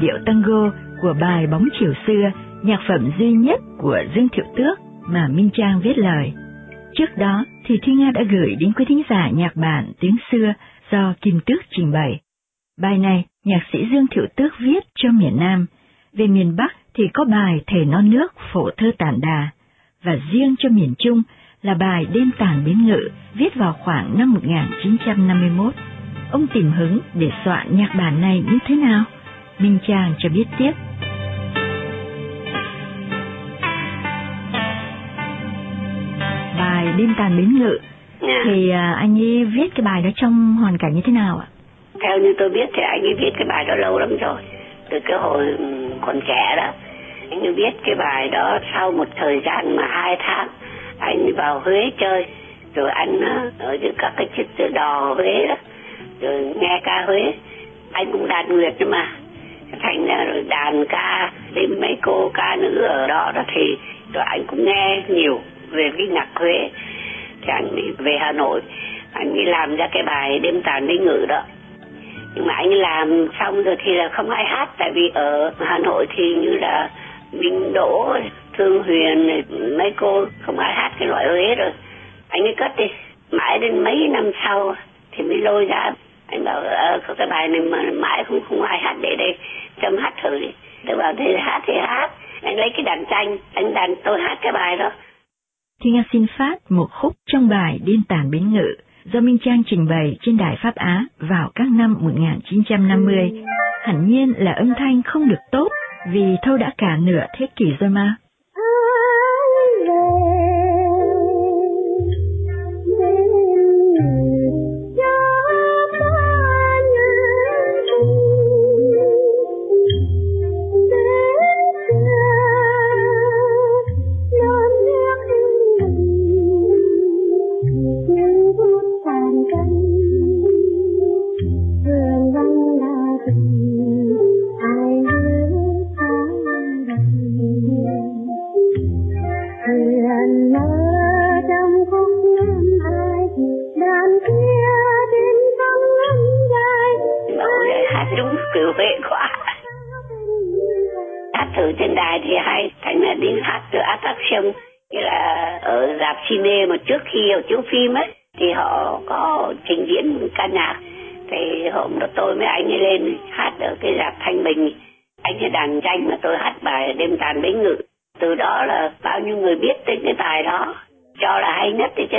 điệu tango của bài Bóng chiều xưa, nhạc phẩm duy nhất của Dương Thiệu Tước mà Minh Trang viết lời. Trước đó thì Thi Nga đã gửi đến quý thính giả nhạc bản tiếng xưa do Kim Tước trình bày. Bài này nhạc sĩ Dương Thiệu Tước viết cho miền Nam, về miền Bắc thì có bài Thể non nước phổ thơ tản đà, và riêng cho miền Trung là bài Đêm tàn bến ngự viết vào khoảng năm 1951. Ông tìm hứng để soạn nhạc bản này như thế nào? Minh Trang cho biết tiếp. Bài Đêm tàn bến ngự yeah. Thì à, anh ấy viết cái bài đó trong hoàn cảnh như thế nào ạ? Theo như tôi biết thì anh ấy viết cái bài đó lâu lắm rồi, từ cái hồi ừ, còn trẻ đó. Anh ấy viết cái bài đó sau một thời gian mà hai tháng anh vào Huế chơi rồi anh ở giữa các cái chiếc đò Huế đó rồi nghe ca Huế anh cũng đàn nguyệt nhưng mà thành ra rồi đàn ca, đến mấy cô ca nữ ở đó đó thì rồi anh cũng nghe nhiều về cái nhạc Huế. Thì anh đi về Hà Nội, anh đi làm ra cái bài đêm tàn đi ngự đó. Nhưng mà anh làm xong rồi thì là không ai hát, tại vì ở Hà Nội thì như là Minh Đỗ, Thương Huyền, mấy cô không ai hát cái loại Huế rồi. Anh ấy cất đi. Mãi đến mấy năm sau thì mới lôi ra anh bảo ờ, có cái bài này mà mãi không không ai hát để đây chấm hát thử đi tôi bảo thì hát thì hát anh lấy cái đàn tranh anh đàn tôi hát cái bài đó thì Nga xin phát một khúc trong bài điên tàn bến ngự do Minh Trang trình bày trên Đài Pháp Á vào các năm 1950. Hẳn nhiên là âm thanh không được tốt vì thâu đã cả nửa thế kỷ rồi mà. Hát thử trên đài thì hay, thành là đi hát thử át tác song như là ở dạp cine mà trước khi ở chiếu phim ấy, thì họ có trình diễn ca nhạc. Thì hôm đó tôi với anh ấy lên hát ở cái dạp thanh bình. Anh ấy đàn tranh mà tôi hát bài đêm tàn bến ngự. Từ đó là bao nhiêu người biết tới cái bài đó. Cho là hay nhất đấy chứ.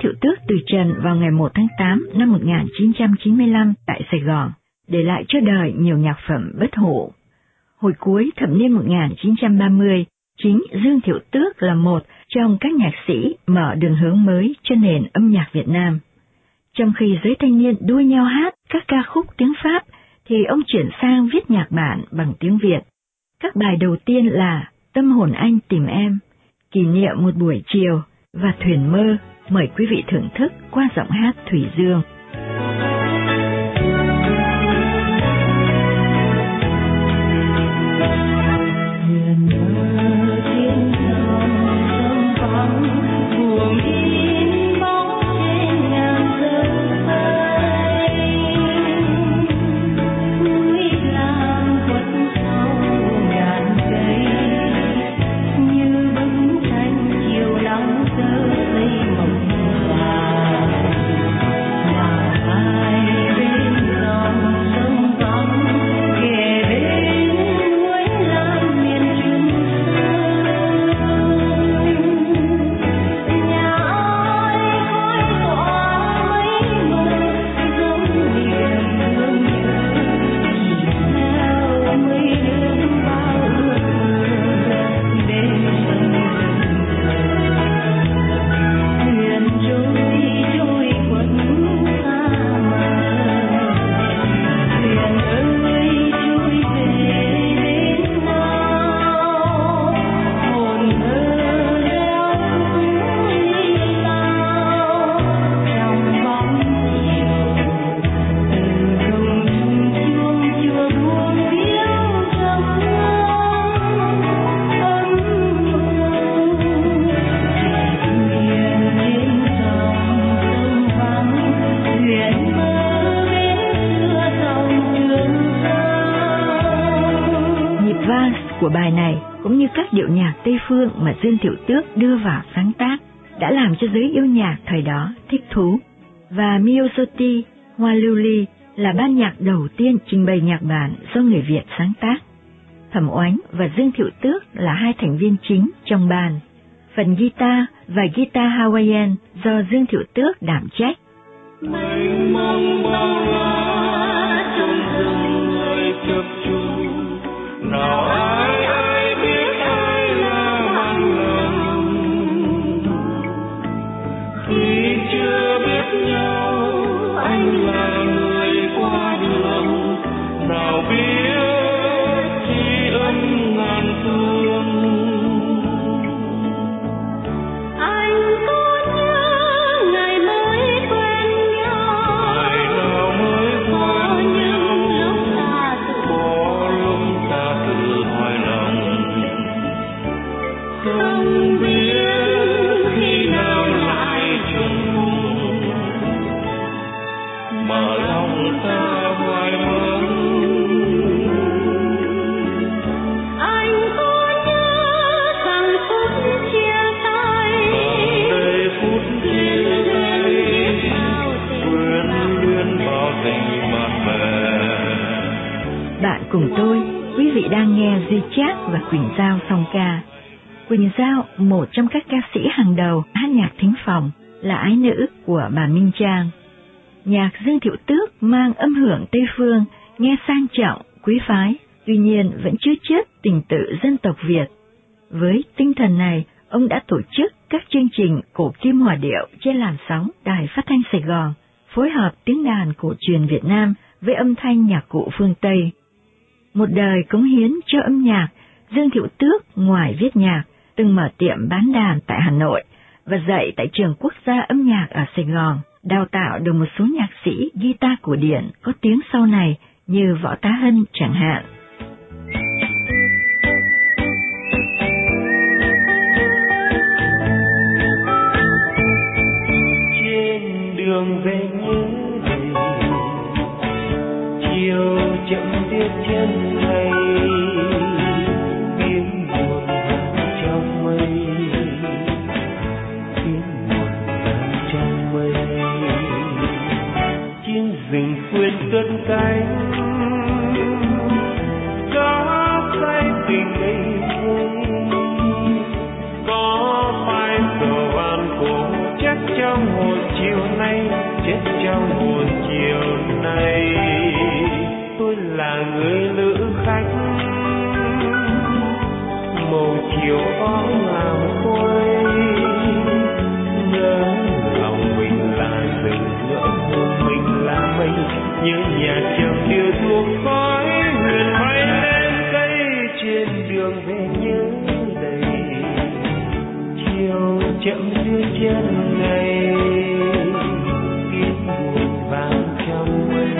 Thiệu Tước từ trần vào ngày 1 tháng 8 năm 1995 tại Sài Gòn, để lại cho đời nhiều nhạc phẩm bất hủ. Hồi cuối thập niên 1930, chính Dương Thiệu Tước là một trong các nhạc sĩ mở đường hướng mới cho nền âm nhạc Việt Nam. Trong khi giới thanh niên đua nhau hát các ca khúc tiếng Pháp, thì ông chuyển sang viết nhạc bản bằng tiếng Việt. Các bài đầu tiên là Tâm hồn anh tìm em, Kỷ niệm một buổi chiều và Thuyền mơ Mời quý vị thưởng thức qua giọng hát Thủy Dương. Của bài này cũng như các điệu nhạc Tây phương mà Dương Thiệu Tước đưa vào sáng tác đã làm cho giới yêu nhạc thời đó thích thú. Và Miyosoti, Hoa Lưu Ly là ban nhạc đầu tiên trình bày nhạc bản do người Việt sáng tác. Thẩm Oánh và Dương Thiệu Tước là hai thành viên chính trong ban. Phần guitar và guitar Hawaiian do Dương Thiệu Tước đảm trách. Mênh mông bao la trong rừng người chập trùng nào ai Giao, một trong các ca sĩ hàng đầu hát nhạc thính phòng, là ái nữ của bà Minh Trang. Nhạc Dương Thiệu Tước mang âm hưởng Tây Phương, nghe sang trọng, quý phái, tuy nhiên vẫn chưa chết tình tự dân tộc Việt. Với tinh thần này, ông đã tổ chức các chương trình cổ kim hòa điệu trên làn sóng Đài Phát thanh Sài Gòn, phối hợp tiếng đàn cổ truyền Việt Nam với âm thanh nhạc cụ phương Tây. Một đời cống hiến cho âm nhạc, Dương Thiệu Tước ngoài viết nhạc, từng mở tiệm bán đàn tại Hà Nội và dạy tại trường quốc gia âm nhạc ở Sài Gòn, đào tạo được một số nhạc sĩ guitar cổ điển có tiếng sau này như Võ Tá Hân chẳng hạn. Chậm đưa chân ngày tiếng buồn vàng trong mây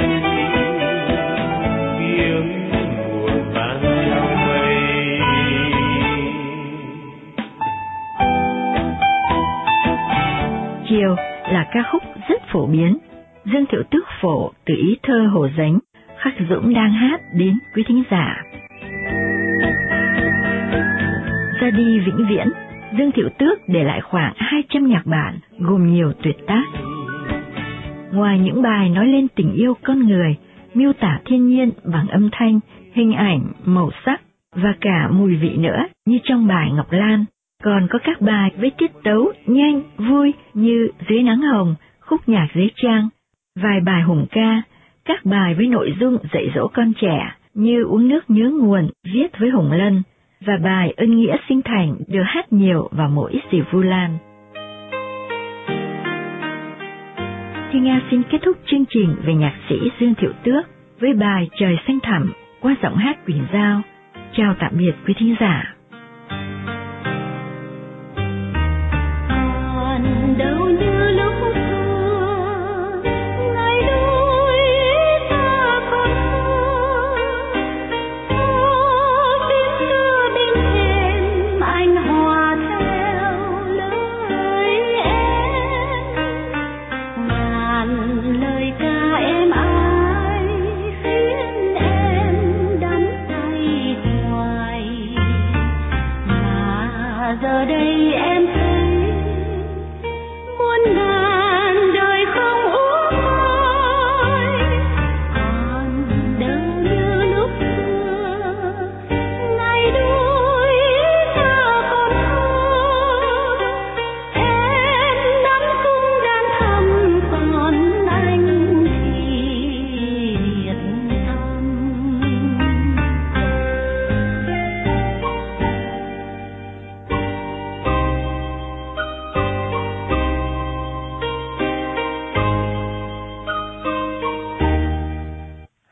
tiếng buồn vàng trong mây Chiều là ca khúc rất phổ biến. Dương Thiệu Tước phổ từ ý thơ Hồ Dánh, Khắc Dũng đang hát đến quý thính giả. Ra đi vĩnh viễn, Dương Thiệu Tước để lại khoảng 200 nhạc bản gồm nhiều tuyệt tác. Ngoài những bài nói lên tình yêu con người, miêu tả thiên nhiên bằng âm thanh, hình ảnh, màu sắc và cả mùi vị nữa như trong bài Ngọc Lan, còn có các bài với tiết tấu nhanh, vui như Dưới nắng hồng, khúc nhạc dưới trang, vài bài hùng ca, các bài với nội dung dạy dỗ con trẻ như Uống nước nhớ nguồn viết với Hùng Lân và bài Ân nghĩa sinh thành được hát nhiều vào mỗi dịp Vu Lan. Thi Nga xin kết thúc chương trình về nhạc sĩ Dương Thiệu Tước với bài Trời xanh thẳm qua giọng hát Quỳnh Giao. Chào tạm biệt quý thính giả. đây.